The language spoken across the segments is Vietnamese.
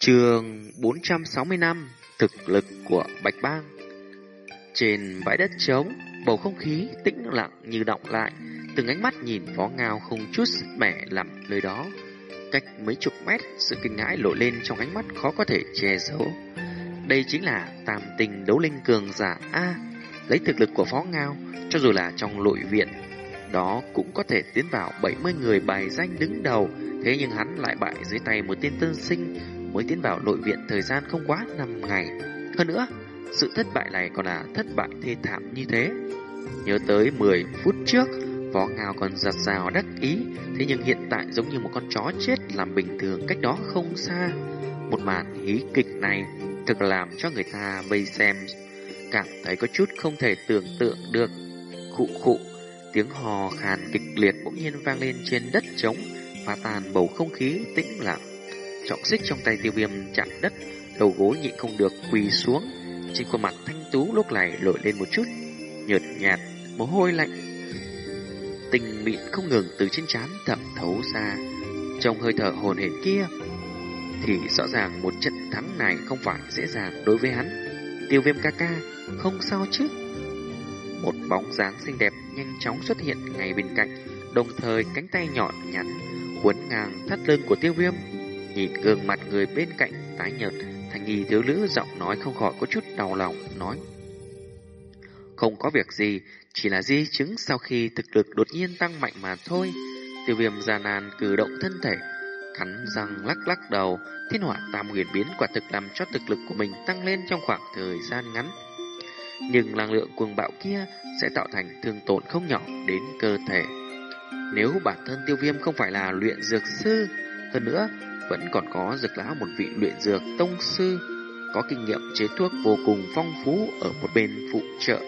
Trường 465 Thực lực của Bạch Bang Trên bãi đất trống, bầu không khí tĩnh lặng như động lại, từng ánh mắt nhìn phó ngao không chút mẻ làm nơi đó. Cách mấy chục mét, sự kinh ngãi lộ lên trong ánh mắt khó có thể che giấu. Đây chính là tam tình đấu linh cường giả A. lấy thực lực của phó ngao, cho dù là trong nội viện, đó cũng có thể tiến vào 70 người bài danh đứng đầu, thế nhưng hắn lại bại dưới tay một tên tân sinh mới tiến vào nội viện thời gian không quá 5 ngày. Hơn nữa, sự thất bại này còn là thất bại thê thảm như thế. Nhớ tới 10 phút trước, Võ Ngao còn giật rào đắc ý, thế nhưng hiện tại giống như một con chó chết làm bình thường cách đó không xa. Một màn hí kịch này thực làm cho người ta vây xem cảm thấy có chút không thể tưởng tượng được. Khụ khụ, tiếng hò khàn kịch liệt bỗng nhiên vang lên trên đất trống, phá tan bầu không khí tĩnh lặng. Trọng xích trong tay tiêu viêm chặt đất, đầu gối nhịn không được quỳ xuống. Trên khuôn mặt thanh tú lúc này nổi lên một chút nhợt nhạt, mồ hôi lạnh. Tình mịn không ngừng từ trên trán thẩm thấu ra. Trong hơi thở hồn hển kia, thì rõ ràng một trận thắng này không phải dễ dàng đối với hắn. Tiêu viêm ca ca, không sao chứ. Một bóng dáng xinh đẹp nhanh chóng xuất hiện ngay bên cạnh, đồng thời cánh tay nhọn nhắn quấn ngang thắt lưng của tiêu viêm. Nhìn gương mặt người bên cạnh tái nhợt, thanh nghi thiếu nữ giọng nói không khỏi có chút đau lòng, nói. Không có việc gì, chỉ là di chứng sau khi thực lực đột nhiên tăng mạnh mà thôi. Tiêu viêm già nàn cử động thân thể, cắn răng lắc lắc đầu, thiên hỏa tam huyền biến quả thực làm cho thực lực của mình tăng lên trong khoảng thời gian ngắn. Nhưng năng lượng cuồng bạo kia sẽ tạo thành thương tổn không nhỏ đến cơ thể. Nếu bản thân tiêu viêm không phải là luyện dược sư, hơn nữa vẫn còn có dược lão một vị luyện dược tông sư, có kinh nghiệm chế thuốc vô cùng phong phú ở một bên phụ trợ.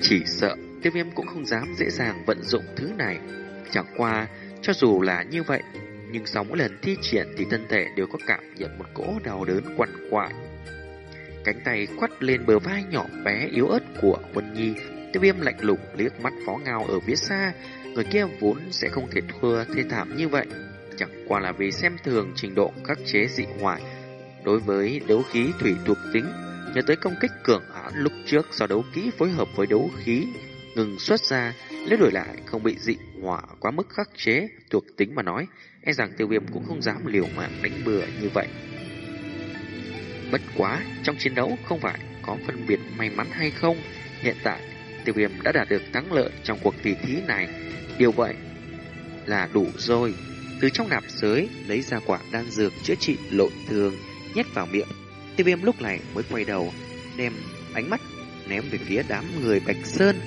Chỉ sợ tiêu viêm cũng không dám dễ dàng vận dụng thứ này. Chẳng qua, cho dù là như vậy, nhưng sau mỗi lần thi triển thì thân thể đều có cảm nhận một cỗ đau đớn quằn quại. Cánh tay quắt lên bờ vai nhỏ bé yếu ớt của huân Nhi, tiêu viêm lạnh lùng liếc mắt phó ngao ở phía xa, người kia vốn sẽ không thể thua thê thảm như vậy. Chẳng qua là vì xem thường trình độ các chế dị hỏa đối với đấu khí thủy thuộc tính, nhớ tới công kích cường hãn lúc trước do đấu khí phối hợp với đấu khí ngừng xuất ra, nếu đổi lại không bị dị hỏa quá mức khắc chế thuộc tính mà nói, e rằng tiêu viêm cũng không dám liều mạng đánh bừa như vậy. Bất quá, trong chiến đấu không phải có phân biệt may mắn hay không, hiện tại tiêu viêm đã đạt được thắng lợi trong cuộc tỷ thí này, điều vậy là đủ rồi. Từ trong nạp giới lấy ra quả đan dược chữa trị lộn thường nhét vào miệng. Tiêu viêm lúc này mới quay đầu, đem ánh mắt ném về phía đám người Bạch Sơn.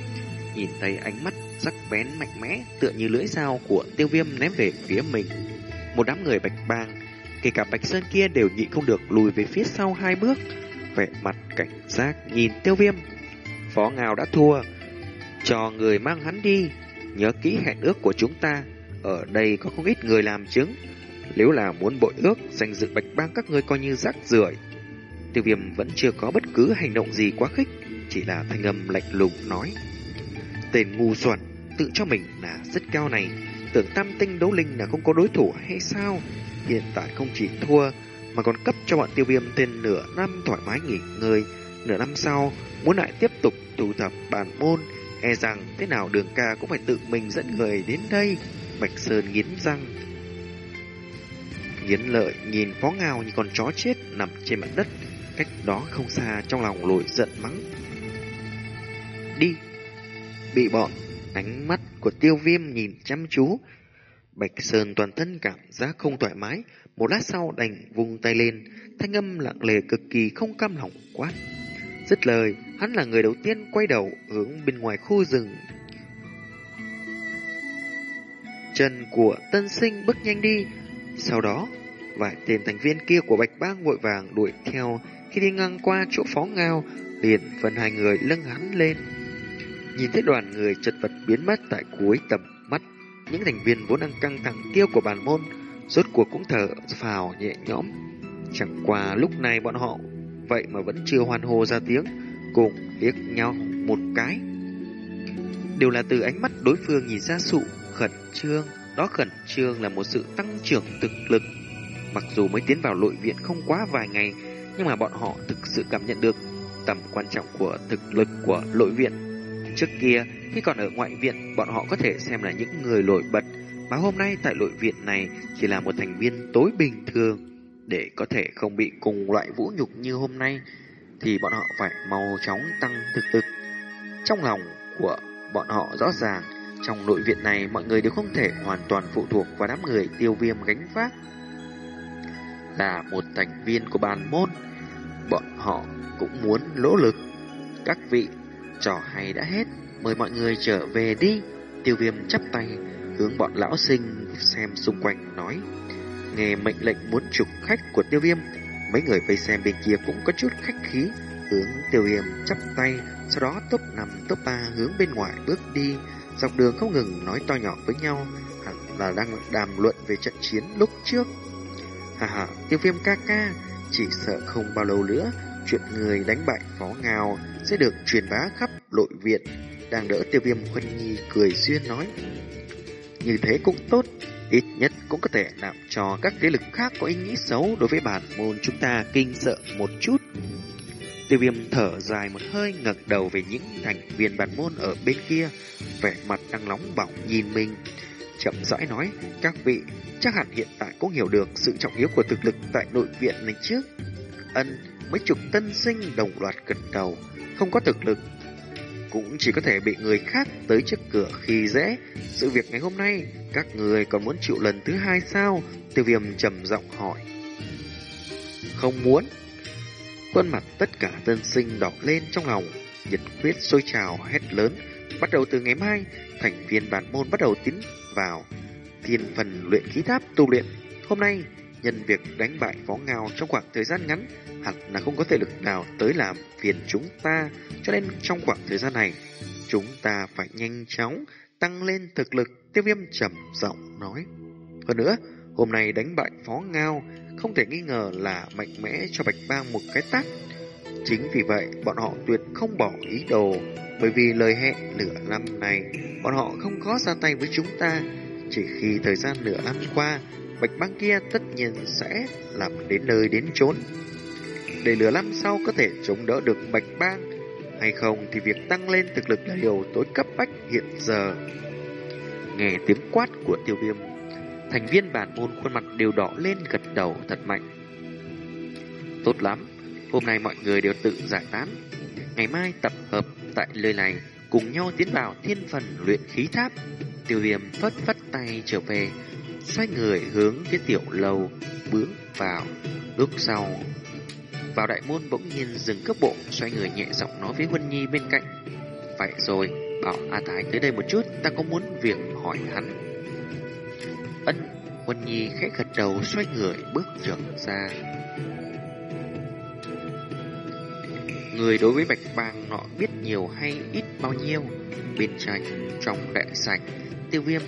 Nhìn thấy ánh mắt sắc bén mạnh mẽ tựa như lưỡi dao của tiêu viêm ném về phía mình. Một đám người Bạch Bang, kể cả Bạch Sơn kia đều nhịn không được lùi về phía sau hai bước. Vẻ mặt cảnh giác nhìn tiêu viêm. Phó Ngào đã thua, cho người mang hắn đi. Nhớ kỹ hẹn ước của chúng ta, ở đây có không ít người làm chứng. Nếu là muốn bội ước, danh dự Bạch Bang các ngươi coi như rác rưởi. Tiêu viêm vẫn chưa có bất cứ hành động gì quá khích, chỉ là thanh âm lạnh lùng nói. Tên ngu xuẩn, tự cho mình là rất cao này, tưởng tam tinh đấu linh là không có đối thủ hay sao? Hiện tại không chỉ thua, mà còn cấp cho bọn tiêu viêm tên nửa năm thoải mái nghỉ ngơi, nửa năm sau muốn lại tiếp tục tụ tập bản môn, e rằng thế nào đường ca cũng phải tự mình dẫn người đến đây. Bạch Sơn nghiến răng. Nghiến lợi nhìn phó ngào như con chó chết nằm trên mặt đất, cách đó không xa trong lòng lội giận mắng. Đi! Bị bọn ánh mắt của tiêu viêm nhìn chăm chú. Bạch Sơn toàn thân cảm giác không thoải mái, một lát sau đành vùng tay lên, thanh âm lặng lề cực kỳ không cam lòng quát. Dứt lời, hắn là người đầu tiên quay đầu hướng bên ngoài khu rừng. Chân của tân sinh bước nhanh đi, sau đó vài tên thành viên kia của Bạch Bang vội vàng đuổi theo khi đi ngang qua chỗ phó ngao, liền phần hai người lưng hắn lên. Nhìn thấy đoàn người chật vật biến mất tại cuối tầm mắt, những thành viên vốn đang căng thẳng kia của bàn môn, rốt cuộc cũng thở phào nhẹ nhõm. Chẳng qua lúc này bọn họ vậy mà vẫn chưa hoàn hồ ra tiếng, cùng liếc nhau một cái. Đều là từ ánh mắt đối phương nhìn ra sụ khẩn trương, đó khẩn trương là một sự tăng trưởng thực lực. mặc dù mới tiến vào nội viện không quá vài ngày, nhưng mà bọn họ thực sự cảm nhận được tầm quan trọng của thực lực của nội viện. Trước kia, khi còn ở ngoại viện, bọn họ có thể xem là những người nổi bật, mà hôm nay tại nội viện này chỉ là một thành viên tối bình thường. Để có thể không bị cùng loại vũ nhục như hôm nay, thì bọn họ phải mau chóng tăng thực lực. Trong lòng của bọn họ rõ ràng, trong nội viện này mọi người đều không thể hoàn toàn phụ thuộc vào đám người tiêu viêm gánh vác. Là một thành viên của bàn môn, bọn họ cũng muốn lỗ lực. Các vị, trò hay đã hết, mời mọi người trở về đi. Tiêu viêm chắp tay, hướng bọn lão sinh xem xung quanh nói. Nghe mệnh lệnh muốn trục khách của tiêu viêm, mấy người vây xem bên kia cũng có chút khách khí, hướng tiêu viêm chắp tay, sau đó top 5, top 3 hướng bên ngoài bước đi, dọc đường không ngừng nói to nhỏ với nhau, hẳn là đang đàm luận về trận chiến lúc trước. Hà hà, tiêu viêm ca ca, chỉ sợ không bao lâu nữa, chuyện người đánh bại phó ngào sẽ được truyền bá khắp nội viện. Đang đỡ tiêu viêm Huân Nhi cười duyên nói. Như thế cũng tốt, ít nhất cũng có thể làm cho các thế lực khác có ý nghĩ xấu đối với bản môn chúng ta kinh sợ một chút. Tiêu viêm thở dài một hơi ngẩng đầu về những thành viên bản môn ở bên kia, vẻ mặt đang nóng bỏng nhìn mình. Chậm rãi nói, các vị chắc hẳn hiện tại cũng hiểu được sự trọng yếu của thực lực tại nội viện này trước. Ân, mấy chục tân sinh đồng loạt gật đầu, không có thực lực. Cũng chỉ có thể bị người khác tới trước cửa khi dễ. Sự việc ngày hôm nay, các người còn muốn chịu lần thứ hai sao? Tiêu viêm trầm giọng hỏi. Không muốn. Khuôn mặt tất cả tân sinh đỏ lên trong lòng, nhiệt huyết sôi trào hét lớn. Bắt đầu từ ngày mai, thành viên bản môn bắt đầu tiến vào thiên phần luyện khí tháp tu luyện. Hôm nay, nhân việc đánh bại phó ngao trong khoảng thời gian ngắn, hẳn là không có thể lực nào tới làm phiền chúng ta, cho nên trong khoảng thời gian này, chúng ta phải nhanh chóng tăng lên thực lực, tiêu viêm trầm giọng nói. Hơn nữa, hôm nay đánh bại phó ngao, không thể nghi ngờ là mạnh mẽ cho Bạch Bang một cái tát. Chính vì vậy, bọn họ tuyệt không bỏ ý đồ, bởi vì lời hẹn nửa năm này, bọn họ không có ra tay với chúng ta. Chỉ khi thời gian nửa năm qua, Bạch bang kia tất nhiên sẽ làm đến nơi đến chốn. Để lửa năm sau có thể chống đỡ được bạch bang hay không thì việc tăng lên thực lực là điều tối cấp bách hiện giờ. Nghe tiếng quát của tiêu viêm, thành viên bản môn khuôn mặt đều đỏ lên gật đầu thật mạnh. Tốt lắm, hôm nay mọi người đều tự giải tán. Ngày mai tập hợp tại nơi này cùng nhau tiến vào thiên phần luyện khí tháp. Tiêu viêm phất phất tay trở về, xoay người hướng phía tiểu lầu bước vào. Lúc sau, vào đại môn bỗng nhiên dừng cước bộ, xoay người nhẹ giọng nói với Huân Nhi bên cạnh. Vậy rồi, bảo A Thái tới đây một chút, ta có muốn việc hỏi hắn. Ân, Quân Nhi khẽ gật đầu xoay người bước trưởng ra. Người đối với Bạch Bang nọ biết nhiều hay ít bao nhiêu, bên trái trong đại sảnh, tiêu viêm,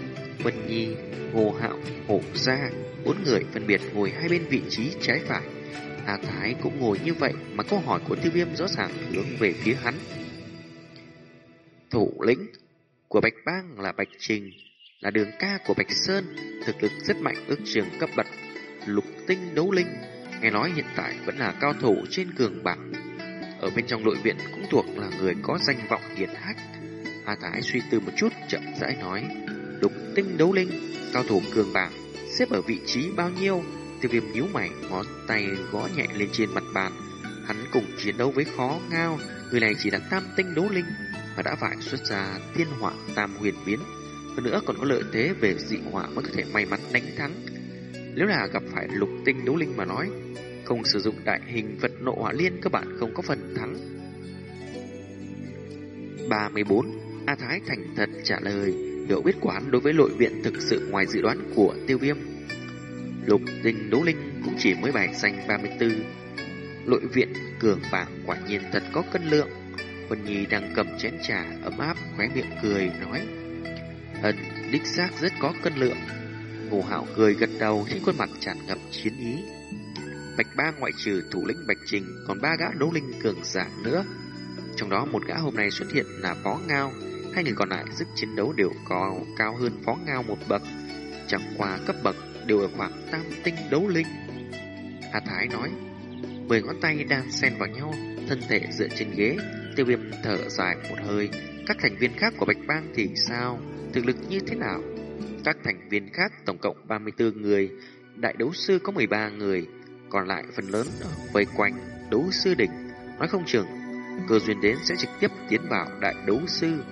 Vân Nhi, Hồ Hạo, Hổ Gia, bốn người phân biệt ngồi hai bên vị trí trái phải. Hà Thái cũng ngồi như vậy mà câu hỏi của tiêu viêm rõ ràng hướng về phía hắn. Thủ lĩnh của Bạch Bang là Bạch Trình, là đường ca của Bạch Sơn, thực lực rất mạnh ước trường cấp bậc lục tinh đấu linh, nghe nói hiện tại vẫn là cao thủ trên cường bảng. Ở bên trong nội viện cũng thuộc là người có danh vọng hiển hách. A Thái suy tư một chút chậm rãi nói, lục tinh đấu linh, cao thủ cường bảng, xếp ở vị trí bao nhiêu? Tiêu viêm nhíu mày, ngón tay gõ nhẹ lên trên mặt bàn. Hắn cùng chiến đấu với khó ngao, người này chỉ là tam tinh đấu linh, và đã phải xuất ra thiên hỏa tam huyền biến. Hơn nữa còn có lợi thế về dị hỏa mới có thể may mắn đánh thắng. Nếu là gặp phải lục tinh đấu linh mà nói, không sử dụng đại hình vật nộ hỏa liên các bạn không có phần thắng. 34. A Thái thành thật trả lời, hiểu biết quán đối với nội viện thực sự ngoài dự đoán của tiêu viêm. Lục tinh đấu linh cũng chỉ mới bài danh 34. Nội viện cường bảng quả nhiên thật có cân lượng. Quân Nhi đang cầm chén trà ấm áp khóe miệng cười nói ẩn đích xác rất có cân lượng. Ngô Hạo cười gật đầu trên khuôn mặt tràn ngập chiến ý. Bạch ba ngoại trừ thủ lĩnh Bạch Trình Còn ba gã đấu linh cường giả nữa. Trong đó một gã hôm nay xuất hiện là Phó Ngao. Hai người còn lại sức chiến đấu đều có cao hơn Phó Ngao một bậc. Chẳng qua cấp bậc đều ở khoảng tam tinh đấu linh. Hà Thái nói, mười ngón tay đang xen vào nhau, thân thể dựa trên ghế, tiêu viêm thở dài một hơi. Các thành viên khác của Bạch Bang thì sao? Thực lực như thế nào? Các thành viên khác tổng cộng 34 người, đại đấu sư có 13 người, còn lại phần lớn ở vây quanh đấu sư đỉnh. Nói không chừng, cơ duyên đến sẽ trực tiếp tiến vào đại đấu sư.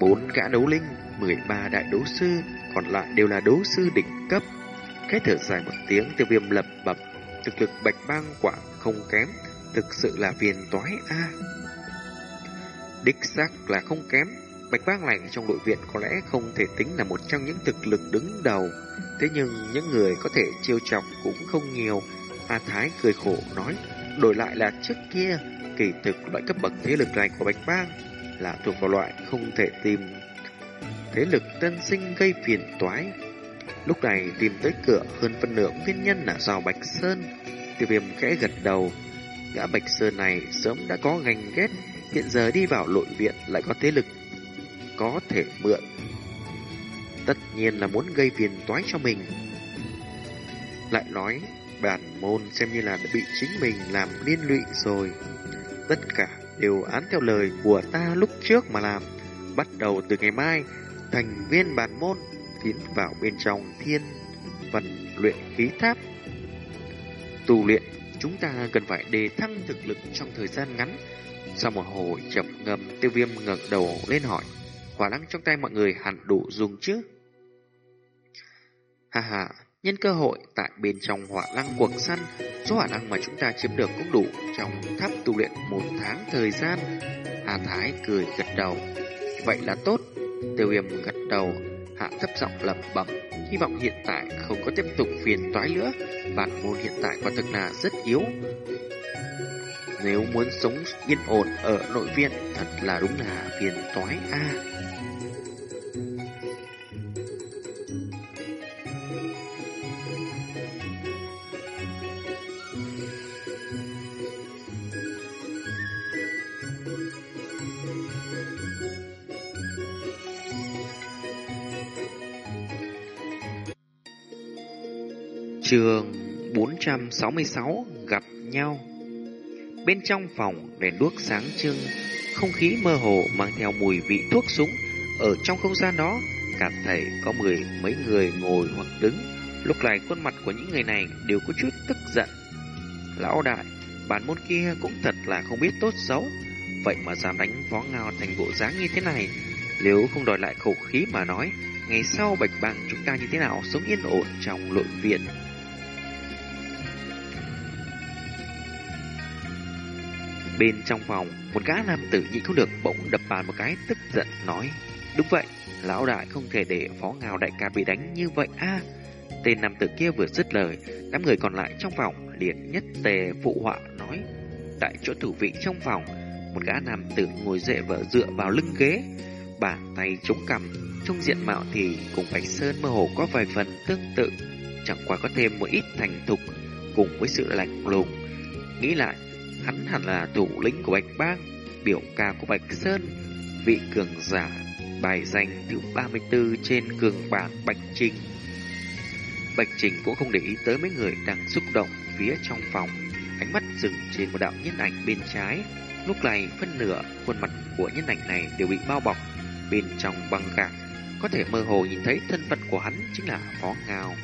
Bốn gã đấu linh, 13 đại đấu sư, còn lại đều là đấu sư đỉnh cấp. Cái thở dài một tiếng tiêu viêm lập bập, thực lực bạch bang quả không kém, thực sự là phiền toái a. Đích xác là không kém, bạch bang này trong đội viện có lẽ không thể tính là một trong những thực lực đứng đầu. Thế nhưng những người có thể chiêu chọc cũng không nhiều. A Thái cười khổ nói, đổi lại là trước kia, kỳ thực loại cấp bậc thế lực này của bạch bang là thuộc vào loại không thể tìm thế lực tân sinh gây phiền toái. Lúc này tìm tới cửa hơn phân nửa nguyên nhân là do Bạch Sơn. Tiêu viêm khẽ gật đầu. Gã Bạch Sơn này sớm đã có ganh ghét, hiện giờ đi vào nội viện lại có thế lực có thể mượn. Tất nhiên là muốn gây phiền toái cho mình. Lại nói, bản môn xem như là bị chính mình làm liên lụy rồi. Tất cả đều án theo lời của ta lúc trước mà làm. Bắt đầu từ ngày mai, thành viên bản môn tiến vào bên trong thiên văn luyện khí tháp. Tu luyện, chúng ta cần phải đề thăng thực lực trong thời gian ngắn. Sau một hồi chậm ngầm, tiêu viêm ngẩng đầu lên hỏi, quả lăng trong tay mọi người hẳn đủ dùng chứ? Ha ha, nhân cơ hội tại bên trong hỏa lăng cuộc săn, số hỏa lăng mà chúng ta chiếm được cũng đủ trong tháp tu luyện một tháng thời gian. Hà Thái cười gật đầu. Vậy là tốt. Tiêu viêm gật đầu, hạ thấp giọng lẩm bẩm, hy vọng hiện tại không có tiếp tục phiền toái nữa. Bản môn hiện tại quả thực là rất yếu. Nếu muốn sống yên ổn ở nội viện, thật là đúng là phiền toái a. Trường 466 gặp nhau. Bên trong phòng đèn đuốc sáng trưng, Không khí mơ hồ mang theo mùi vị thuốc súng. Ở trong không gian đó, Cả thầy, có mười, mấy người ngồi hoặc đứng. Lúc này khuôn mặt của những người này đều có chút tức giận. Lão đại, Bản môn kia cũng thật là không biết tốt xấu. Vậy mà dám đánh võ ngao thành bộ dáng như thế này, Nếu không đòi lại khẩu khí mà nói, Ngày sau bạch bang chúng ta như thế nào sống yên ổn trong nội viện? Bên trong phòng, một gã nam tử nhịn không được bỗng đập bàn một cái tức giận nói. Đúng vậy, lão đại không thể để phó ngào đại ca bị đánh như vậy a Tên nam tử kia vừa dứt lời, đám người còn lại trong phòng liền nhất tề phụ họa nói. Tại chỗ thủ vị trong phòng, một gã nam tử ngồi dậy vợ dựa vào lưng ghế, bàn tay chống cằm, trong diện mạo thì cùng Bạch Sơn mơ hồ có vài phần tương tự, chẳng qua có thêm một ít thành thục cùng với sự lạnh lùng. Nghĩ lại, Hắn hẳn là thủ lĩnh của Bạch Bang, biểu ca của Bạch Sơn, vị cường giả bài danh thứ 34 trên cường bảng Bạch Trình. Bạch Trình cũng không để ý tới mấy người đang xúc động phía trong phòng, ánh mắt dừng trên một đạo nhân ảnh bên trái. Lúc này phân nửa khuôn mặt của nhân ảnh này đều bị bao bọc bên trong băng gạc, có thể mơ hồ nhìn thấy thân phận của hắn chính là Phó Ngao.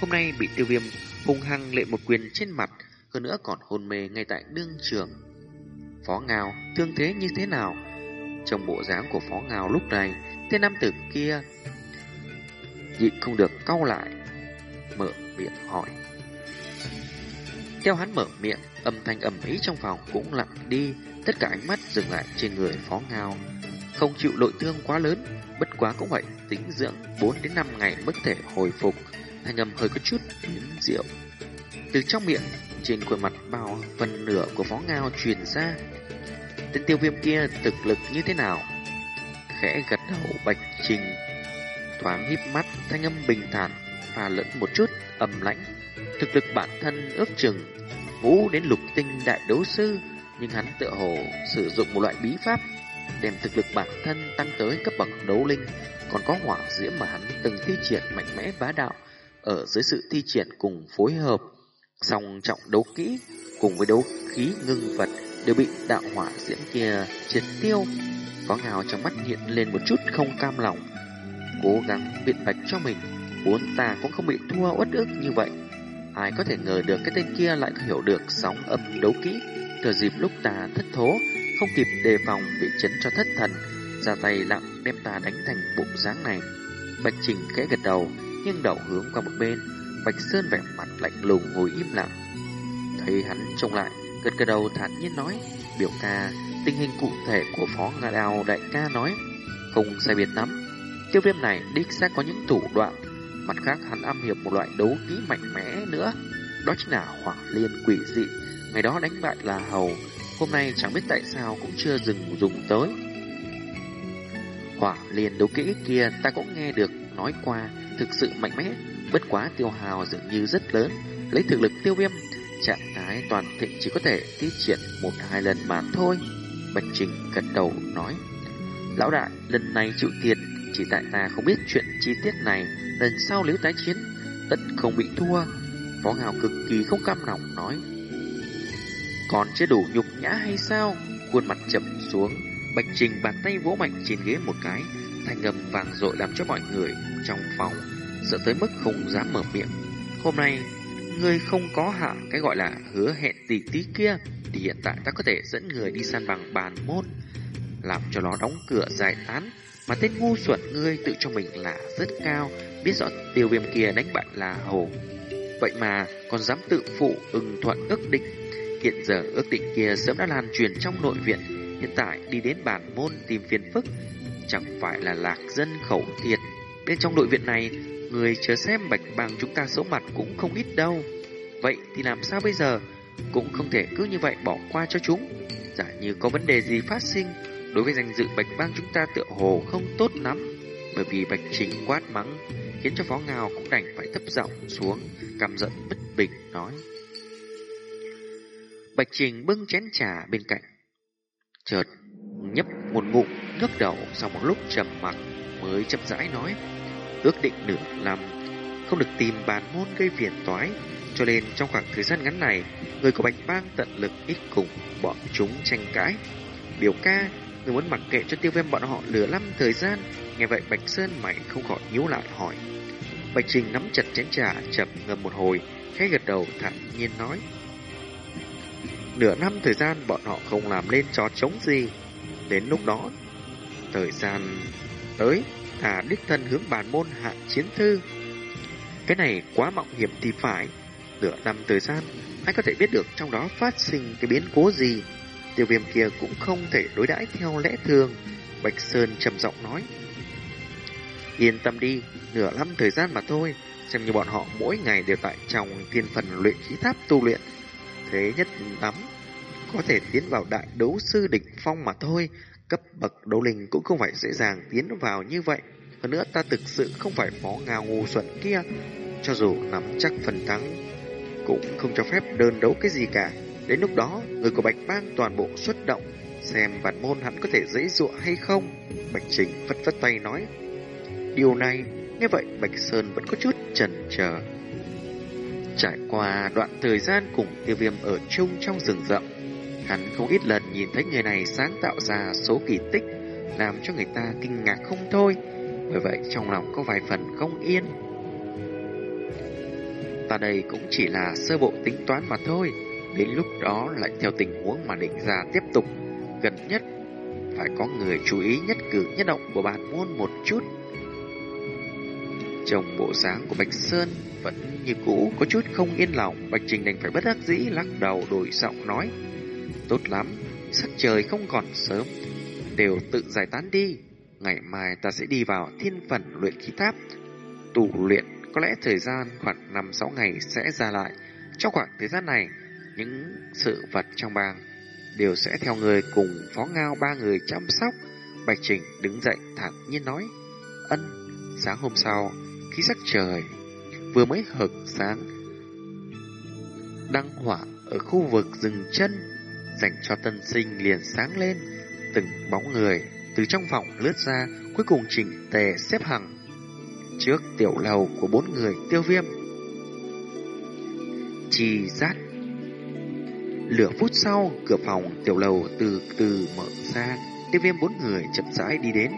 Hôm nay bị tiêu viêm hung hăng lệ một quyền trên mặt, hơn nữa còn hôn mê ngay tại đương trường. Phó Ngao, thương thế như thế nào? Trong bộ dáng của Phó Ngao lúc này, tên nam tử kia nhịn không được cau lại, mở miệng hỏi. Theo hắn mở miệng, âm thanh ầm ĩ trong phòng cũng lặng đi, tất cả ánh mắt dừng lại trên người Phó Ngao. Không chịu nội thương quá lớn, bất quá cũng vậy, tính dưỡng 4 đến 5 ngày mới thể hồi phục, thanh âm hơi có chút biến rượu. Từ trong miệng trên khuôn mặt bao phần nửa của phó ngao truyền ra. Tên tiêu viêm kia thực lực như thế nào? Khẽ gật đầu bạch trình, thoáng híp mắt thanh âm bình thản và lẫn một chút ẩm lãnh. Thực lực bản thân ước chừng vũ đến lục tinh đại đấu sư, nhưng hắn tựa hồ sử dụng một loại bí pháp đem thực lực bản thân tăng tới cấp bậc đấu linh, còn có hỏa diễm mà hắn từng thi triển mạnh mẽ bá đạo ở dưới sự thi triển cùng phối hợp Song trọng đấu kỹ cùng với đấu khí ngưng vật đều bị đạo hỏa diễm kia triệt tiêu. Có ngào trong mắt hiện lên một chút không cam lòng, cố gắng biện bạch cho mình, vốn ta cũng không bị thua uất ức như vậy. Ai có thể ngờ được cái tên kia lại hiểu được sóng âm đấu kỹ, thừa dịp lúc ta thất thố, không kịp đề phòng bị chấn cho thất thần, ra tay lặng đem ta đánh thành bụng dáng này. Bạch Trình khẽ gật đầu, nhưng đầu hướng qua một bên, Bạch Sơn vẻ mặt lạnh lùng ngồi im lặng. Thấy hắn trông lại, gật gật đầu thản nhiên nói, biểu ca, tình hình cụ thể của Phó Nga Đào đại ca nói, không sai biệt lắm. Tiêu viêm này đích xác có những thủ đoạn, mặt khác hắn âm hiệp một loại đấu khí mạnh mẽ nữa, đó chính là hỏa liên quỷ dị, ngày đó đánh bại là hầu, hôm nay chẳng biết tại sao cũng chưa dừng dùng tới. Hỏa liên đấu kỹ kia ta cũng nghe được nói qua, thực sự mạnh mẽ, bất quá tiêu hào dường như rất lớn, lấy thực lực tiêu viêm, trạng thái toàn thịnh chỉ có thể thi triển một hai lần mà thôi. Bạch Trình gật đầu nói, Lão đại, lần này chịu tiền, chỉ tại ta không biết chuyện chi tiết này, lần sau nếu tái chiến, tất không bị thua. Phó Ngào cực kỳ không cam lòng nói, còn chưa đủ nhục nhã hay sao? Khuôn mặt chậm xuống, Bạch Trình bàn tay vỗ mạnh trên ghế một cái, thanh âm vàng dội làm cho mọi người trong phòng sợ tới mức không dám mở miệng. Hôm nay, ngươi không có hạ cái gọi là hứa hẹn tỷ tí kia, thì hiện tại ta có thể dẫn người đi săn bằng bàn môn, làm cho nó đóng cửa giải tán. Mà tên ngu xuẩn ngươi tự cho mình là rất cao, biết rõ tiêu viêm kia đánh bại là hồ. Vậy mà còn dám tự phụ ưng thuận ước định. Hiện giờ ước định kia sớm đã lan truyền trong nội viện, hiện tại đi đến bản môn tìm phiền phức, chẳng phải là lạc dân khẩu thiệt. Bên trong nội viện này, người chờ xem bạch bằng chúng ta xấu mặt cũng không ít đâu. Vậy thì làm sao bây giờ? Cũng không thể cứ như vậy bỏ qua cho chúng. Giả như có vấn đề gì phát sinh, đối với danh dự bạch bang chúng ta tựa hồ không tốt lắm. Bởi vì bạch chính quát mắng, khiến cho phó ngào cũng đành phải thấp giọng xuống, căm giận bất bình nói. Bạch Trình bưng chén trà bên cạnh. Chợt nhấp một ngụm nước đầu sau một lúc trầm mặc mới chậm rãi nói ước định nửa năm, không được tìm bàn môn gây phiền toái. Cho nên trong khoảng thời gian ngắn này, người của bạch bang tận lực ít cùng bọn chúng tranh cãi. Biểu ca, người muốn mặc kệ cho tiêu viêm bọn họ lửa năm thời gian. Nghe vậy bạch sơn mày không khỏi nhíu lại hỏi. Bạch trình nắm chặt chén trà, chậm ngâm một hồi, khẽ gật đầu thản nhiên nói. Nửa năm thời gian bọn họ không làm lên trò chống gì. Đến lúc đó, thời gian tới thả đích thân hướng bản môn hạ chiến thư. Cái này quá mạo hiểm thì phải. Nửa năm thời gian, anh có thể biết được trong đó phát sinh cái biến cố gì. Tiêu viêm kia cũng không thể đối đãi theo lẽ thường. Bạch Sơn trầm giọng nói. Yên tâm đi, nửa năm thời gian mà thôi. Xem như bọn họ mỗi ngày đều tại trong thiên phần luyện khí tháp tu luyện. Thế nhất lắm, có thể tiến vào đại đấu sư đỉnh phong mà thôi. Cấp bậc đấu linh cũng không phải dễ dàng tiến vào như vậy. Hơn nữa ta thực sự không phải phó ngào ngu xuẩn kia. Cho dù nắm chắc phần thắng, cũng không cho phép đơn đấu cái gì cả. Đến lúc đó, người của Bạch Bang toàn bộ xuất động, xem bản môn hắn có thể dễ dụa hay không. Bạch Trình phất phất tay nói. Điều này, nghe vậy Bạch Sơn vẫn có chút chần chờ. Trải qua đoạn thời gian cùng tiêu viêm ở chung trong rừng rậm, Hắn không ít lần nhìn thấy người này sáng tạo ra số kỳ tích làm cho người ta kinh ngạc không thôi. Bởi vậy trong lòng có vài phần không yên. Ta đây cũng chỉ là sơ bộ tính toán mà thôi. Đến lúc đó lại theo tình huống mà định ra tiếp tục. Gần nhất phải có người chú ý nhất cử nhất động của bản môn một chút. Trong bộ dáng của Bạch Sơn vẫn như cũ có chút không yên lòng, Bạch Trình đành phải bất đắc dĩ lắc đầu đổi giọng nói. Tốt lắm, sắc trời không còn sớm, đều tự giải tán đi. Ngày mai ta sẽ đi vào thiên phần luyện khí tháp. Tù luyện có lẽ thời gian khoảng 5-6 ngày sẽ ra lại. Trong khoảng thời gian này, những sự vật trong bang đều sẽ theo người cùng phó ngao ba người chăm sóc. Bạch Trình đứng dậy thản nhiên nói. Ân, sáng hôm sau, khi sắc trời vừa mới hực sáng, đăng hỏa ở khu vực rừng chân dành cho tân sinh liền sáng lên, từng bóng người từ trong phòng lướt ra, cuối cùng chỉnh tề xếp hàng trước tiểu lầu của bốn người tiêu viêm. chi rát. Lửa phút sau, cửa phòng tiểu lầu từ từ mở ra, tiêu viêm bốn người chậm rãi đi đến.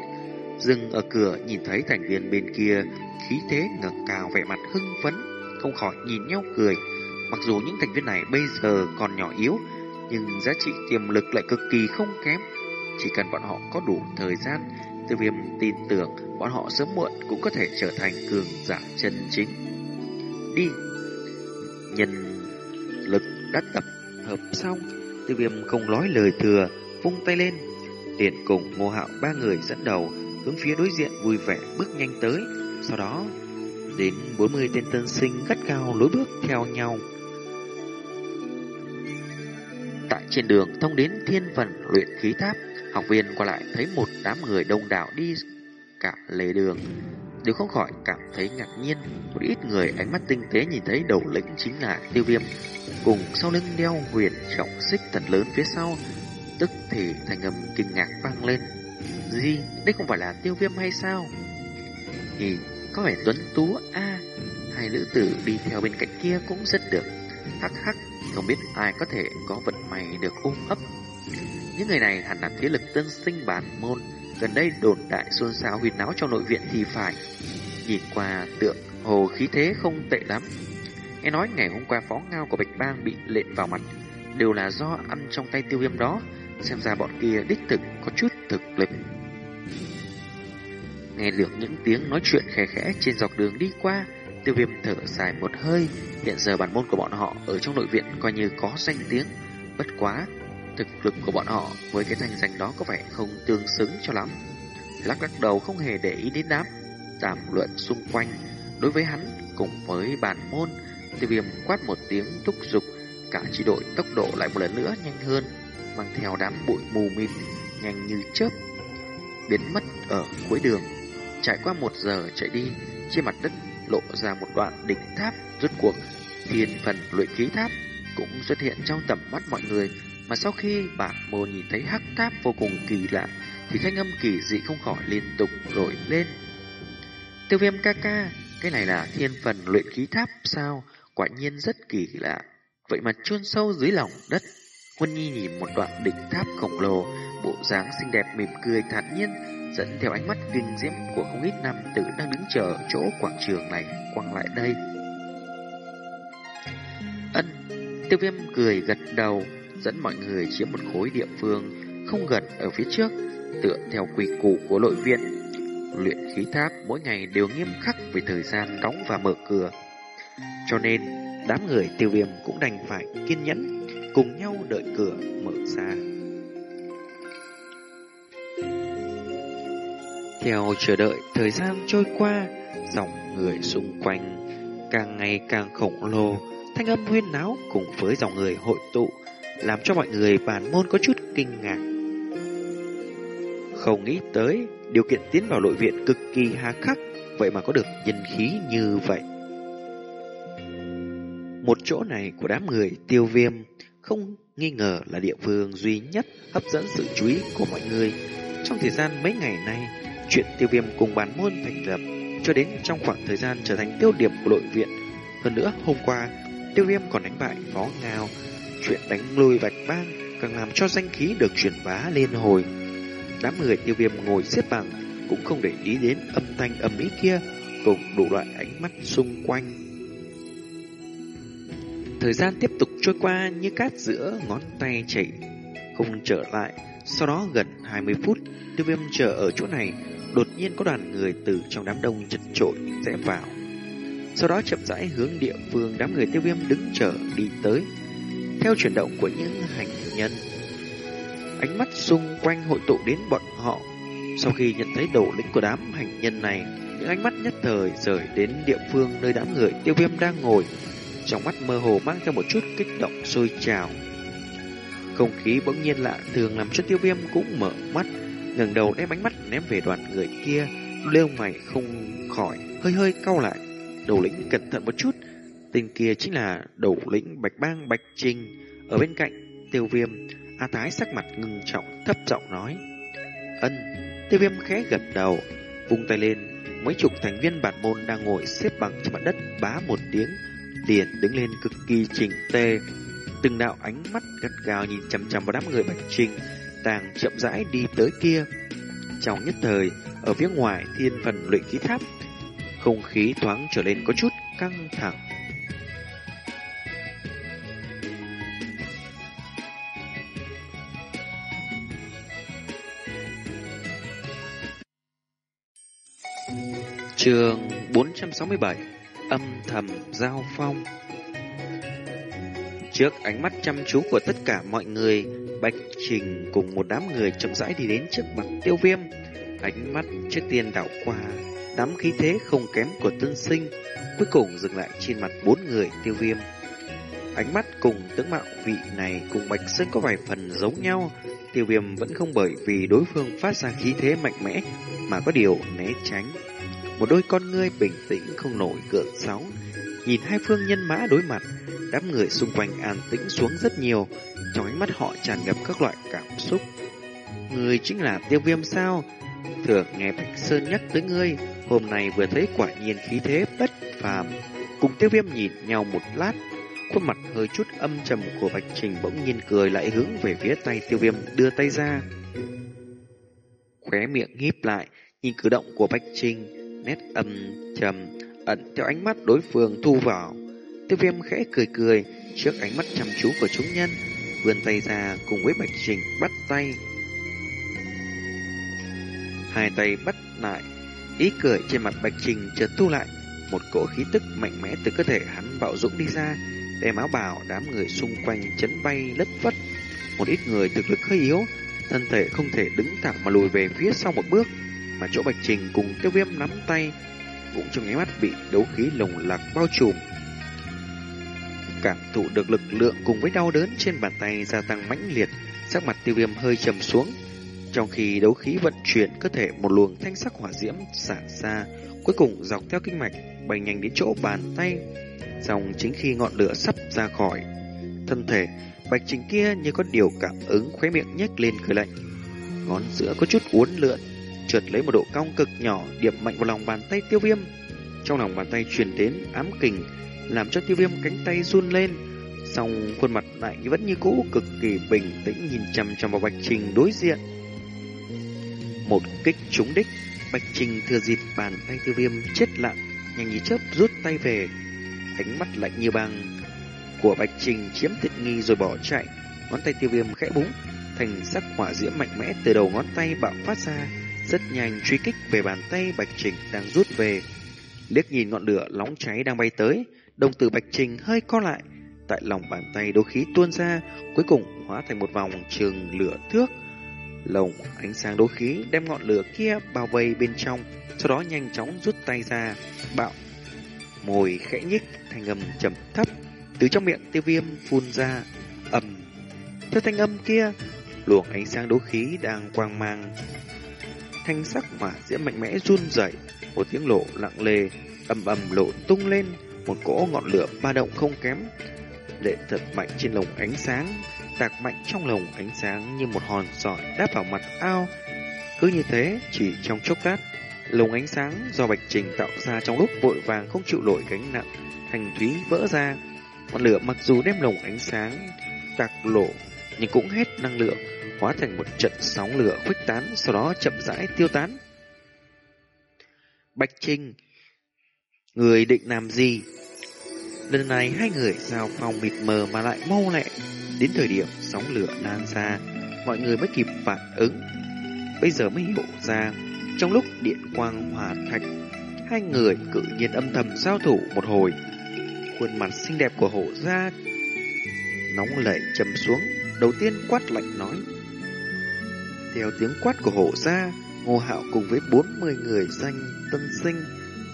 Dừng ở cửa nhìn thấy thành viên bên kia, khí thế ngẩng cao vẻ mặt hưng phấn, không khỏi nhìn nhau cười. Mặc dù những thành viên này bây giờ còn nhỏ yếu, nhưng giá trị tiềm lực lại cực kỳ không kém. Chỉ cần bọn họ có đủ thời gian, tiêu viêm tin tưởng bọn họ sớm muộn cũng có thể trở thành cường giả chân chính. Đi! Nhân lực đã tập hợp xong, tiêu viêm không nói lời thừa, vung tay lên. Liền cùng ngô hạo ba người dẫn đầu, hướng phía đối diện vui vẻ bước nhanh tới. Sau đó, đến 40 tên tân sinh gắt cao lối bước theo nhau. Trên đường thông đến thiên phần luyện khí tháp, học viên qua lại thấy một đám người đông đảo đi cả lề đường. Đều không khỏi cảm thấy ngạc nhiên, một ít người ánh mắt tinh tế nhìn thấy đầu lĩnh chính là tiêu viêm, cùng sau lưng đeo huyền trọng xích thật lớn phía sau, tức thì thành âm kinh ngạc vang lên. Gì, đây không phải là tiêu viêm hay sao? Thì có vẻ tuấn tú a hai nữ tử đi theo bên cạnh kia cũng rất được. Hắc hắc, không biết ai có thể có vận may được ôm ấp. Những người này hẳn là thế lực tân sinh bản môn, gần đây đồn đại xôn xao huyên náo trong nội viện thì phải. Nhìn qua tượng hồ khí thế không tệ lắm. Nghe nói ngày hôm qua phó ngao của Bạch Bang bị lện vào mặt, đều là do ăn trong tay tiêu viêm đó, xem ra bọn kia đích thực có chút thực lực. Nghe được những tiếng nói chuyện khẽ khẽ trên dọc đường đi qua, tiêu viêm thở dài một hơi, hiện giờ bản môn của bọn họ ở trong nội viện coi như có danh tiếng, bất quá thực lực của bọn họ với cái thành danh đó có vẻ không tương xứng cho lắm. Lắc lắc đầu không hề để ý đến đám đàm luận xung quanh. Đối với hắn cùng với bản môn, tiêu viêm quát một tiếng thúc giục, cả chi đội tốc độ lại một lần nữa nhanh hơn, mang theo đám bụi mù mịt nhanh như chớp biến mất ở cuối đường. Trải qua một giờ chạy đi, trên mặt đất lộ ra một đoạn đỉnh tháp, rốt cuộc thiên phần luyện khí tháp cũng xuất hiện trong tầm mắt mọi người. Mà sau khi bản mồ nhìn thấy hắc tháp vô cùng kỳ lạ, thì thanh âm kỳ dị không khỏi liên tục nổi lên. Tiêu viêm ca ca, cái này là thiên phần luyện khí tháp sao? Quả nhiên rất kỳ lạ. Vậy mà chôn sâu dưới lòng đất Quân Nhi nhìn một đoạn đỉnh tháp khổng lồ bộ dáng xinh đẹp mỉm cười thản nhiên dẫn theo ánh mắt kinh diễm của không ít nam tử đang đứng chờ chỗ quảng trường này quăng lại đây. Ân, tiêu viêm cười gật đầu, dẫn mọi người chiếm một khối địa phương không gần ở phía trước, tựa theo quy củ của nội viện. Luyện khí tháp mỗi ngày đều nghiêm khắc về thời gian đóng và mở cửa. Cho nên, đám người tiêu viêm cũng đành phải kiên nhẫn, cùng nhau đợi cửa mở ra. Theo chờ đợi thời gian trôi qua, dòng người xung quanh càng ngày càng khổng lồ, thanh âm huyên náo cùng với dòng người hội tụ, làm cho mọi người bàn môn có chút kinh ngạc. Không nghĩ tới, điều kiện tiến vào nội viện cực kỳ hà khắc, vậy mà có được nhân khí như vậy. Một chỗ này của đám người tiêu viêm không nghi ngờ là địa phương duy nhất hấp dẫn sự chú ý của mọi người. Trong thời gian mấy ngày nay, chuyện tiêu viêm cùng bán môn thành lập cho đến trong khoảng thời gian trở thành tiêu điểm của đội viện. Hơn nữa, hôm qua, tiêu viêm còn đánh bại phó ngao. Chuyện đánh lùi bạch bang càng làm cho danh khí được truyền bá lên hồi. Đám người tiêu viêm ngồi xếp bằng cũng không để ý đến âm thanh âm ý kia cùng đủ loại ánh mắt xung quanh. Thời gian tiếp tục trôi qua như cát giữa ngón tay chảy, không trở lại. Sau đó gần 20 phút, tiêu viêm chờ ở chỗ này đột nhiên có đoàn người từ trong đám đông chật trội rẽ vào. Sau đó chậm rãi hướng địa phương đám người tiêu viêm đứng chờ đi tới, theo chuyển động của những hành nhân. Ánh mắt xung quanh hội tụ đến bọn họ. Sau khi nhận thấy đầu lĩnh của đám hành nhân này, những ánh mắt nhất thời rời đến địa phương nơi đám người tiêu viêm đang ngồi. Trong mắt mơ hồ mang theo một chút kích động sôi trào. Không khí bỗng nhiên lạ thường làm cho tiêu viêm cũng mở mắt ngẩng đầu đem ánh mắt ném về đoàn người kia, lêu mày không khỏi hơi hơi cau lại. Đầu lĩnh cẩn thận một chút, tên kia chính là đầu lĩnh Bạch Bang Bạch Trình. Ở bên cạnh, tiêu viêm, A Thái sắc mặt ngưng trọng, thấp giọng nói. Ân, tiêu viêm khẽ gật đầu, vung tay lên, mấy chục thành viên bản môn đang ngồi xếp bằng trên mặt đất bá một tiếng, liền đứng lên cực kỳ chỉnh tề. Từng đạo ánh mắt gắt gao nhìn chằm chằm vào đám người Bạch Trình đang chậm rãi đi tới kia. Trong nhất thời, ở phía ngoài thiên phần luyện khí tháp, không khí thoáng trở lên có chút căng thẳng. Trường 467 Âm thầm giao phong. Trước ánh mắt chăm chú của tất cả mọi người, Bạch Trình cùng một đám người chậm rãi đi đến trước mặt tiêu viêm. Ánh mắt trước tiên đảo qua, Đám khí thế không kém của tân sinh, Cuối cùng dừng lại trên mặt bốn người tiêu viêm. Ánh mắt cùng tướng mạo vị này cùng Bạch Sơn có vài phần giống nhau. Tiêu viêm vẫn không bởi vì đối phương phát ra khí thế mạnh mẽ Mà có điều né tránh một đôi con ngươi bình tĩnh không nổi gợn sóng, nhìn hai phương nhân mã đối mặt, đám người xung quanh an tĩnh xuống rất nhiều, trong ánh mắt họ tràn ngập các loại cảm xúc. Người chính là tiêu viêm sao? Thường nghe Bạch Sơn nhắc tới ngươi, hôm nay vừa thấy quả nhiên khí thế bất phàm. Cùng tiêu viêm nhìn nhau một lát, khuôn mặt hơi chút âm trầm của Bạch Trình bỗng nhiên cười lại hướng về phía tay tiêu viêm đưa tay ra. Khóe miệng híp lại, nhìn cử động của Bạch Trình, nét âm trầm ẩn theo ánh mắt đối phương thu vào. Tiêu viêm khẽ cười cười trước ánh mắt chăm chú của chúng nhân, vươn tay ra cùng với Bạch Trình bắt tay. Hai tay bắt lại, ý cười trên mặt Bạch Trình chợt thu lại, một cỗ khí tức mạnh mẽ từ cơ thể hắn bạo dũng đi ra, đem áo bào đám người xung quanh chấn bay lất vất. Một ít người thực lực hơi yếu, thân thể không thể đứng thẳng mà lùi về phía sau một bước mà chỗ Bạch Trình cùng tiêu viêm nắm tay cũng trong nháy mắt bị đấu khí lồng lạc bao trùm. Cảm thụ được lực lượng cùng với đau đớn trên bàn tay gia tăng mãnh liệt, sắc mặt tiêu viêm hơi trầm xuống. Trong khi đấu khí vận chuyển cơ thể một luồng thanh sắc hỏa diễm xả ra, cuối cùng dọc theo kinh mạch bay nhanh đến chỗ bàn tay. Dòng chính khi ngọn lửa sắp ra khỏi thân thể, bạch trình kia như có điều cảm ứng khóe miệng nhếch lên cười lạnh. Ngón giữa có chút uốn lượn, trượt lấy một độ cong cực nhỏ điểm mạnh vào lòng bàn tay tiêu viêm. Trong lòng bàn tay truyền đến ám kình, làm cho tiêu viêm cánh tay run lên. Xong khuôn mặt lại vẫn như cũ cực kỳ bình tĩnh nhìn chằm chằm vào Bạch Trình đối diện. Một kích trúng đích, Bạch Trình thừa dịp bàn tay tiêu viêm chết lặng, nhanh như chớp rút tay về. Ánh mắt lạnh như băng của Bạch Trình chiếm tiện nghi rồi bỏ chạy. Ngón tay tiêu viêm khẽ búng, thành sắc hỏa diễm mạnh mẽ từ đầu ngón tay bạo phát ra, rất nhanh truy kích về bàn tay Bạch Trình đang rút về. Liếc nhìn ngọn lửa nóng cháy đang bay tới, đồng tử Bạch Trình hơi co lại. Tại lòng bàn tay đấu khí tuôn ra, cuối cùng hóa thành một vòng trường lửa thước. Lồng ánh sáng đấu khí đem ngọn lửa kia bao vây bên trong, sau đó nhanh chóng rút tay ra, bạo. Môi khẽ nhích, thành âm trầm thấp, từ trong miệng tiêu viêm phun ra, ầm. Theo thanh âm kia, luồng ánh sáng đấu khí đang quang mang thanh sắc mà diễm mạnh mẽ run rẩy, một tiếng lộ lặng lề ầm ầm lộ tung lên, một cỗ ngọn lửa ba động không kém, lệ thật mạnh trên lồng ánh sáng, tạc mạnh trong lồng ánh sáng như một hòn sỏi đáp vào mặt ao. Cứ như thế, chỉ trong chốc lát, lồng ánh sáng do Bạch Trình tạo ra trong lúc vội vàng không chịu nổi gánh nặng, thành thúy vỡ ra. Ngọn lửa mặc dù đem lồng ánh sáng tạc lộ, nhưng cũng hết năng lượng, hóa thành một trận sóng lửa khuếch tán, sau đó chậm rãi tiêu tán. Bạch Trinh, người định làm gì? Lần này hai người giao phòng mịt mờ mà lại mau lẹ, đến thời điểm sóng lửa lan ra, mọi người mới kịp phản ứng. Bây giờ mới hiểu ra, trong lúc điện quang hòa thạch, hai người cự nhiên âm thầm giao thủ một hồi. Khuôn mặt xinh đẹp của hổ ra nóng lệ trầm xuống, đầu tiên quát lạnh nói. Theo tiếng quát của hổ gia, Ngô Hạo cùng với 40 người danh tân sinh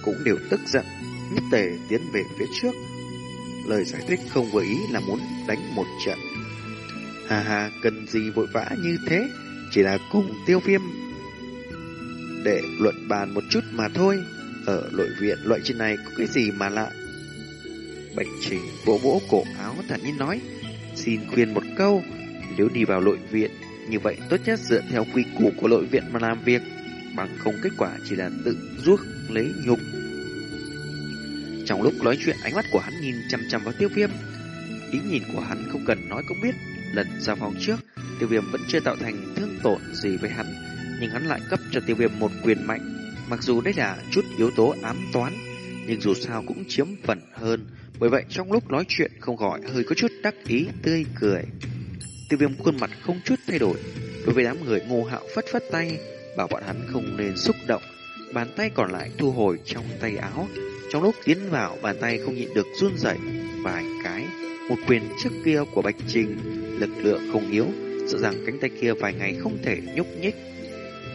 cũng đều tức giận, nhất tề tiến về phía trước. Lời giải thích không vừa ý là muốn đánh một trận. Hà hà, cần gì vội vã như thế, chỉ là cùng tiêu viêm. Để luận bàn một chút mà thôi, ở nội viện loại chuyện này có cái gì mà lạ. Bạch Trình vỗ vỗ cổ áo thản nhiên nói, xin khuyên một câu, nếu đi vào nội viện như vậy tốt nhất dựa theo quy củ của nội viện mà làm việc, bằng không kết quả chỉ là tự ruốc lấy nhục. Trong lúc nói chuyện ánh mắt của hắn nhìn chăm chăm vào tiêu viêm. Ý nhìn của hắn không cần nói cũng biết Lần ra phòng trước Tiêu viêm vẫn chưa tạo thành thương tổn gì với hắn Nhưng hắn lại cấp cho tiêu viêm một quyền mạnh. Mặc dù đây là chút yếu tố ám toán Nhưng dù sao cũng chiếm phần hơn. Bởi vậy trong lúc nói chuyện không gọi hơi có chút đắc ý tươi cười. Tiêu viêm khuôn mặt không chút thay đổi. Đối với đám người ngô hạo phất phất tay, Bảo bọn hắn không nên xúc động. Bàn tay còn lại thu hồi trong tay áo. Trong lúc tiến vào, bàn tay không nhịn được run rẩy. Vài cái, Một quyền trước kia của Bạch Trình, Lực lượng không yếu. Sợ rằng cánh tay kia vài ngày không thể nhúc nhích.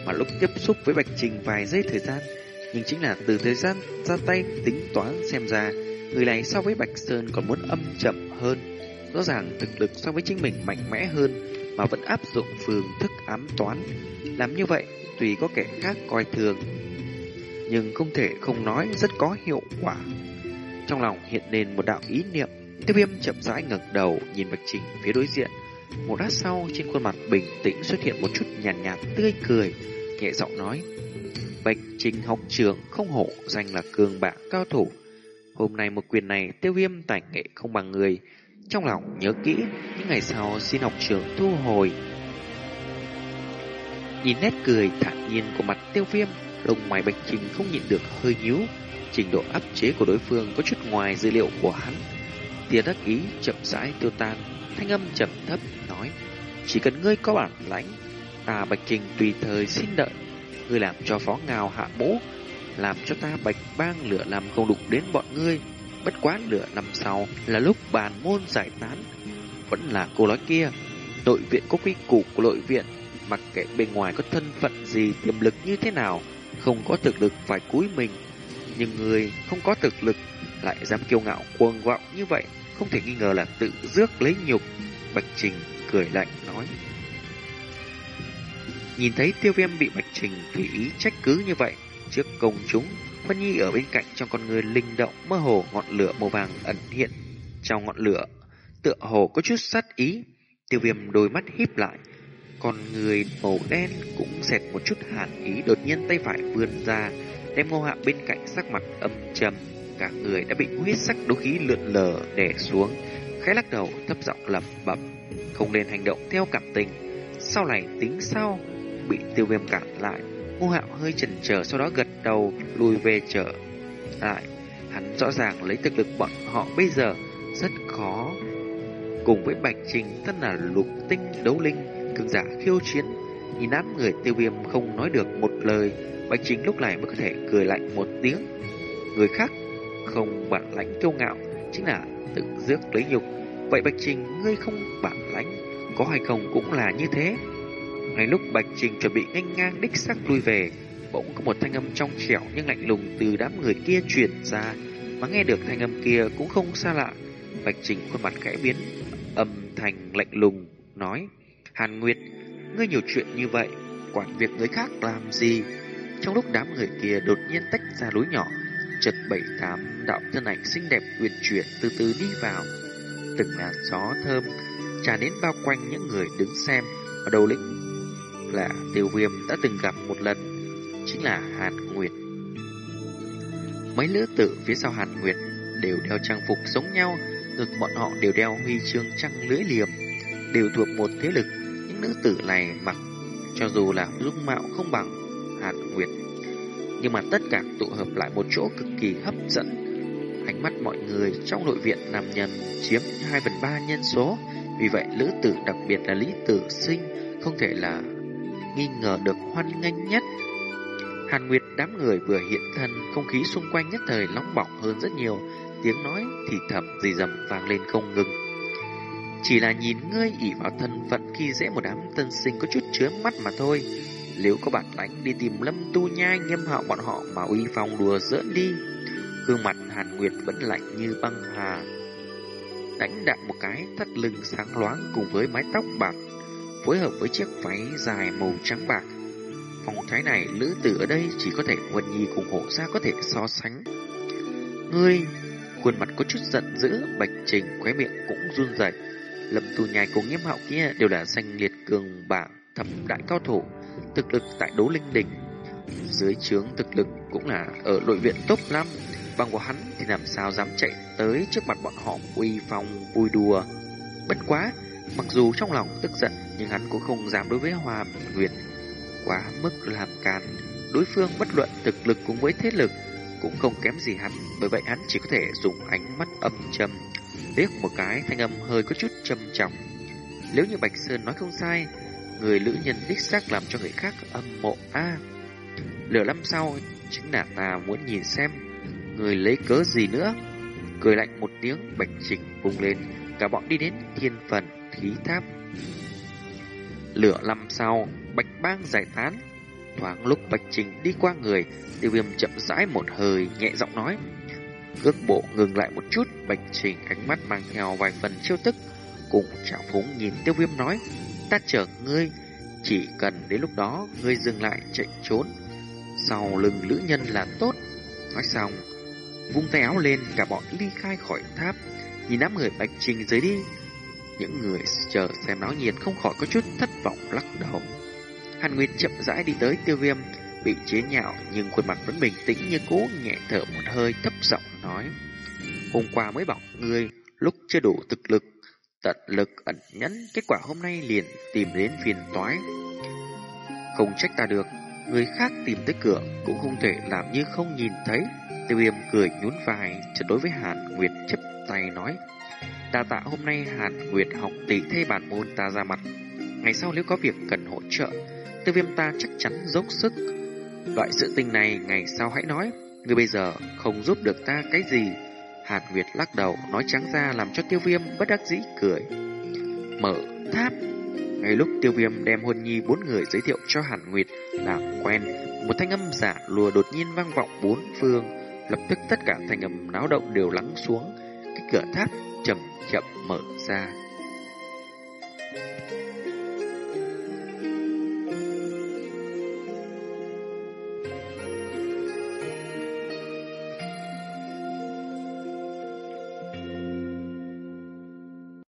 Mà lúc tiếp xúc với Bạch Trình vài giây thời gian, Nhưng chính là từ thời gian ra tay tính toán xem ra, Người này so với Bạch Sơn còn muốn âm chậm hơn. Rõ ràng thực lực so với chính mình mạnh mẽ hơn Mà vẫn áp dụng phương thức ám toán. Làm như vậy tùy có kẻ khác coi thường Nhưng không thể không nói rất có hiệu quả. Trong lòng hiện lên một đạo ý niệm Tiêu viêm chậm rãi ngẩng đầu nhìn Bạch Trình phía đối diện. Một lát sau trên khuôn mặt bình tĩnh xuất hiện một chút nhàn nhạt, nhạt tươi cười Nhẹ giọng nói Bạch Trình học trường không hổ danh là cường bạ cao thủ. Hôm nay một quyền này tiêu viêm tài nghệ không bằng người trong lòng nhớ kỹ Những ngày sau xin học trường thu hồi. Nhìn nét cười thản nhiên của mặt tiêu viêm, Lông mày Bạch Trình không nhịn được hơi nhíu. Trình độ áp chế của đối phương có chút ngoài dữ liệu của hắn. Tia đắc ý chậm rãi tiêu tan, Thanh âm trầm thấp nói, Chỉ cần ngươi có bản lãnh, Ta Bạch Trình tùy thời xin đợi. Ngươi làm cho phó ngào hạ mũ, Làm cho ta Bạch bang lửa làm không đục đến bọn ngươi. Bất quá nửa năm sau, Là lúc bàn môn giải tán. Vẫn là cô nói kia Nội viện có quy củ của nội viện, Mặc kệ bên ngoài có thân phận gì, Tiềm lực như thế nào, Không có thực lực phải cúi mình. Nhưng người không có thực lực Lại dám kiêu ngạo, cuồng vọng như vậy, Không thể nghi ngờ là tự rước lấy nhục. Bạch Trình cười lạnh nói. Nhìn thấy tiêu viêm bị Bạch Trình tùy ý trách cứ như vậy, Trước công chúng Phân Nhi ở bên cạnh trong con người linh động, mơ hồ ngọn lửa màu vàng ẩn hiện trong ngọn lửa, tựa hồ có chút sát ý. Tiêu viêm đôi mắt híp lại, con người màu đen cũng xẹt một chút hàn ý, đột nhiên tay phải vươn ra, đem ngô hạ bên cạnh sắc mặt âm trầm, cả người đã bị huyết sắc đấu khí lượn lờ đè xuống, khẽ lắc đầu, thấp giọng lẩm bẩm, không nên hành động theo cảm tình. Sau này tính sau, bị tiêu viêm cản lại ngô hạo hơi chần chờ, sau đó gật đầu, lùi về trở lại. Hắn rõ ràng lấy thực lực bọn họ bây giờ rất khó. Cùng với bạch trình, tất là lục tinh, đấu linh, cường giả khiêu chiến. Nhìn đám người tiêu viêm không nói được một lời, bạch trình lúc này mới có thể cười lạnh một tiếng. Người khác không bản lãnh kiêu ngạo, chính là tự rước lấy nhục. Vậy bạch trình, ngươi không bản lãnh, có hay không cũng là như thế ngay lúc bạch trình chuẩn bị nhanh ngang đích sắc lui về bỗng có một thanh âm trong trẻo nhưng lạnh lùng từ đám người kia truyền ra mà nghe được thanh âm kia cũng không xa lạ bạch trình khuôn mặt khẽ biến âm thanh lạnh lùng nói Hàn Nguyệt, ngươi nhiều chuyện như vậy, quản việc người khác làm gì? Trong lúc đám người kia đột nhiên tách ra lối nhỏ, chật bảy tám đạo thân ảnh xinh đẹp uyển chuyển từ từ đi vào. Từng là gió thơm tràn đến bao quanh những người đứng xem ở đầu lĩnh là tiêu viêm đã từng gặp một lần, chính là Hàn Nguyệt. Mấy lứa tử phía sau Hàn Nguyệt đều đeo trang phục giống nhau, ngực bọn họ đều đeo huy chương trăng lưỡi liềm, đều thuộc một thế lực những nữ tử này mặc cho dù là dung mạo không bằng Hàn Nguyệt, nhưng mà tất cả tụ hợp lại một chỗ cực kỳ hấp dẫn. Ánh mắt mọi người trong nội viện nam nhân chiếm 2 phần 3 nhân số, vì vậy nữ tử đặc biệt là Lý Tử Sinh không thể là nghi ngờ được hoan nghênh nhất. Hàn Nguyệt đám người vừa hiện thân, không khí xung quanh nhất thời nóng bỏng hơn rất nhiều, tiếng nói thì thầm dì dầm vang lên không ngừng. Chỉ là nhìn ngươi ỉ vào thân phận khi dễ một đám tân sinh có chút chứa mắt mà thôi. Nếu có bản lãnh đi tìm lâm tu nhai nghiêm hạo bọn họ mà uy phong đùa giỡn đi. Gương mặt Hàn Nguyệt vẫn lạnh như băng hà. Đánh đạn một cái thắt lưng sáng loáng cùng với mái tóc bạc, phối hợp với chiếc váy dài màu trắng bạc. Phong thái này lữ tử ở đây chỉ có thể Huân Nhi cùng hộ gia có thể so sánh. Ngươi, khuôn mặt có chút giận dữ, bạch trình khóe miệng cũng run rẩy. Lâm Tu Nhai cùng Nghiêm Hạo kia đều là danh liệt cường bảng thập đại cao thủ, thực lực tại đấu linh đỉnh. Dưới trướng thực lực cũng là ở nội viện top 5, bằng của hắn thì làm sao dám chạy tới trước mặt bọn họ uy phong vui đùa. Bất quá, mặc dù trong lòng tức giận nhưng hắn cũng không dám đối với Hoa Nguyệt quá mức làm càn. Đối phương bất luận thực lực cùng với thế lực cũng không kém gì hắn, bởi vậy hắn chỉ có thể dùng ánh mắt âm trầm, liếc một cái thanh âm hơi có chút trầm trọng. Nếu như Bạch Sơn nói không sai, người nữ nhân đích xác làm cho người khác âm mộ a. lửa năm sau, chính là ta muốn nhìn xem người lấy cớ gì nữa. Cười lạnh một tiếng, Bạch Trình bùng lên, cả bọn đi đến thiên phần khí tháp. Lửa năm sau, Bạch Bang giải tán. Thoáng lúc Bạch Trình đi qua người, tiêu viêm chậm rãi một hơi, nhẹ giọng nói. Cước bộ ngừng lại một chút, Bạch Trình ánh mắt mang theo vài phần chiêu tức, cùng trào phúng nhìn tiêu viêm nói. Ta chờ ngươi, chỉ cần đến lúc đó ngươi dừng lại chạy trốn. Sau lưng lữ nhân là tốt. Nói xong, vung tay áo lên cả bọn ly khai khỏi tháp, nhìn đám người Bạch Trình dưới đi. Những người chờ xem náo nhiệt không khỏi có chút thất vọng lắc đầu. Hàn Nguyệt chậm rãi đi tới tiêu viêm, bị chế nhạo nhưng khuôn mặt vẫn bình tĩnh như cũ nhẹ thở một hơi thấp giọng nói. Hôm qua mới bảo ngươi lúc chưa đủ thực lực, tận lực ẩn nhẫn, kết quả hôm nay liền tìm đến phiền toái. Không trách ta được, người khác tìm tới cửa cũng không thể làm như không nhìn thấy. Tiêu viêm cười nhún vai, chợt đối với Hàn Nguyệt chấp tay nói. Ta tạ hôm nay Hàn Nguyệt học tỷ thê bản môn ta ra mặt. Ngày sau nếu có việc cần hỗ trợ, tiêu viêm ta chắc chắn dốc sức. Loại sự tình này ngày sau hãy nói, người bây giờ không giúp được ta cái gì. Hàn Nguyệt lắc đầu, nói trắng ra làm cho tiêu viêm bất đắc dĩ cười. Mở tháp ngay lúc tiêu viêm đem hôn nhi bốn người giới thiệu cho Hàn Nguyệt làm quen, một thanh âm giả lùa đột nhiên vang vọng bốn phương. Lập tức tất cả thanh âm náo động đều lắng xuống. Cái cửa tháp chậm chậm mở ra.